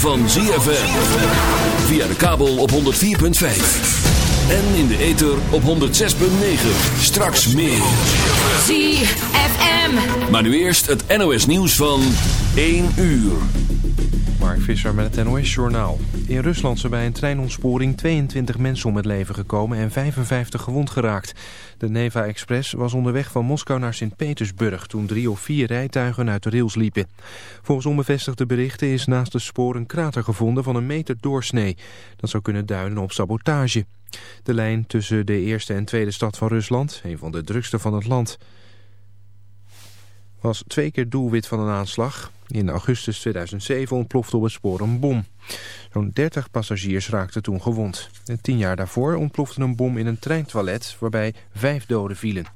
van ZFM. Via de kabel op 104.5. En in de ether op 106.9. Straks meer. ZFM. Maar nu eerst het NOS nieuws van 1 uur. Mark Visser met het NOS Journaal. In Rusland zijn bij een treinontsporing 22 mensen om het leven gekomen en 55 gewond geraakt. De Neva Express was onderweg van Moskou naar Sint-Petersburg toen drie of vier rijtuigen uit de rails liepen. Volgens onbevestigde berichten is naast het spoor een krater gevonden van een meter doorsnee. Dat zou kunnen duiden op sabotage. De lijn tussen de eerste en tweede stad van Rusland, een van de drukste van het land, was twee keer doelwit van een aanslag. In augustus 2007 ontplofte op het spoor een bom. Zo'n 30 passagiers raakten toen gewond. En tien jaar daarvoor ontplofte een bom in een treintoilet waarbij vijf doden vielen.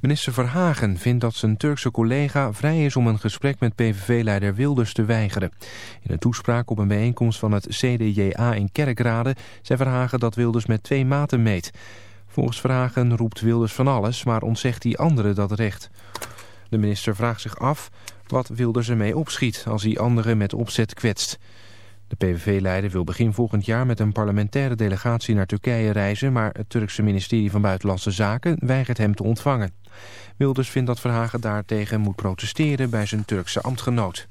Minister Verhagen vindt dat zijn Turkse collega vrij is om een gesprek met PVV-leider Wilders te weigeren. In een toespraak op een bijeenkomst van het CDJA in Kerkrade zei Verhagen dat Wilders met twee maten meet. Volgens Verhagen roept Wilders van alles, maar ontzegt hij anderen dat recht. De minister vraagt zich af wat Wilders ermee opschiet als hij anderen met opzet kwetst. De PVV-leider wil begin volgend jaar met een parlementaire delegatie naar Turkije reizen... maar het Turkse ministerie van Buitenlandse Zaken weigert hem te ontvangen. Wilders vindt dat Verhagen daartegen moet protesteren bij zijn Turkse ambtgenoot.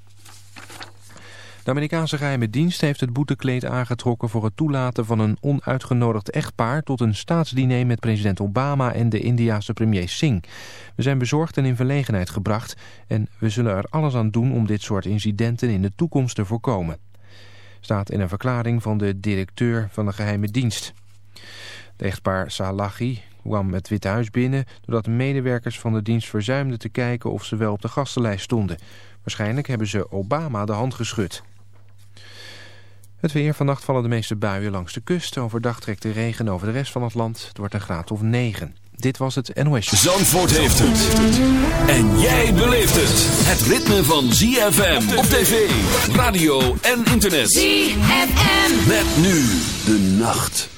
De Amerikaanse geheime dienst heeft het boetekleed aangetrokken voor het toelaten van een onuitgenodigd echtpaar tot een staatsdiner met president Obama en de Indiase premier Singh. We zijn bezorgd en in verlegenheid gebracht en we zullen er alles aan doen om dit soort incidenten in de toekomst te voorkomen. Staat in een verklaring van de directeur van de geheime dienst. De echtpaar Salahi kwam het Witte Huis binnen doordat medewerkers van de dienst verzuimden te kijken of ze wel op de gastenlijst stonden. Waarschijnlijk hebben ze Obama de hand geschud. Het weer. Vannacht vallen de meeste buien langs de kust. Overdag trekt de regen over de rest van het land. Het wordt een graad of 9. Dit was het NOS. Zandvoort heeft het. En jij beleeft het. Het ritme van ZFM op tv, radio en internet. ZFM. Met nu de nacht.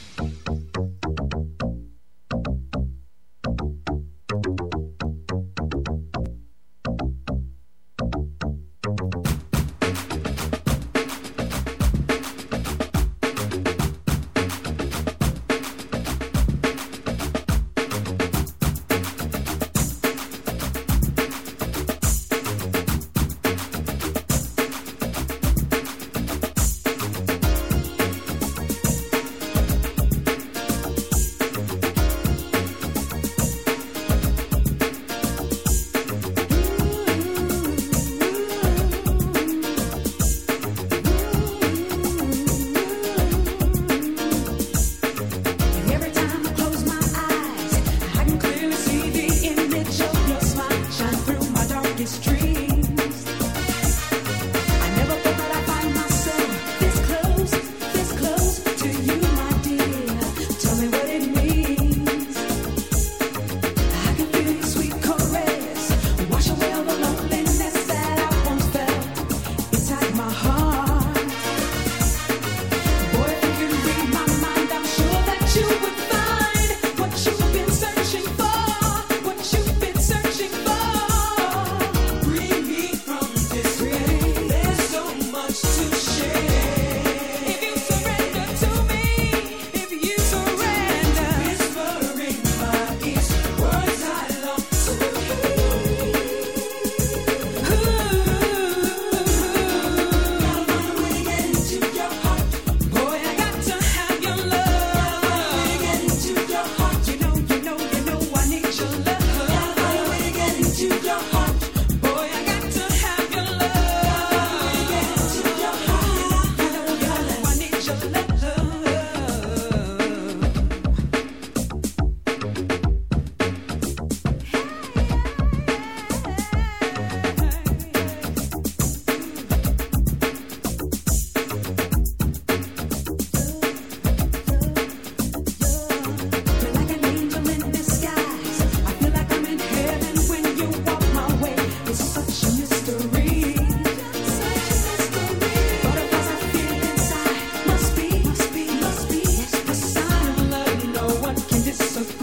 so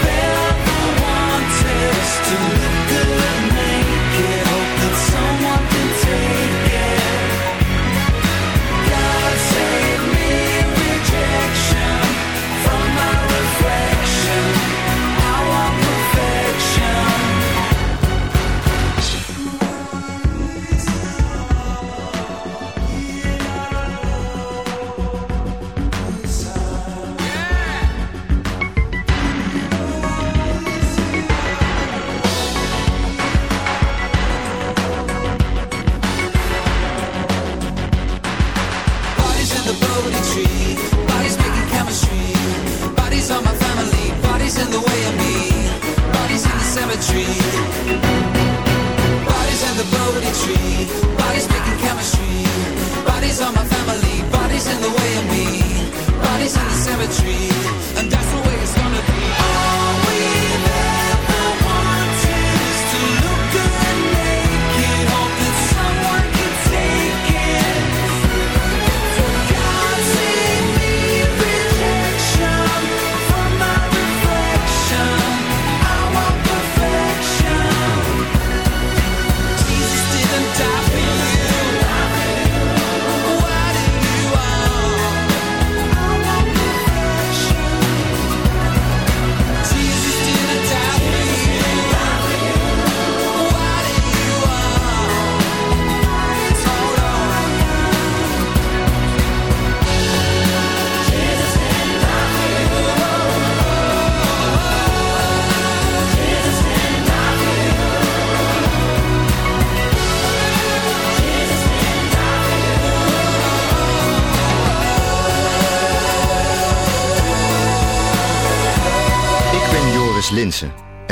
to look good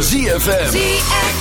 ZFM. ZFM.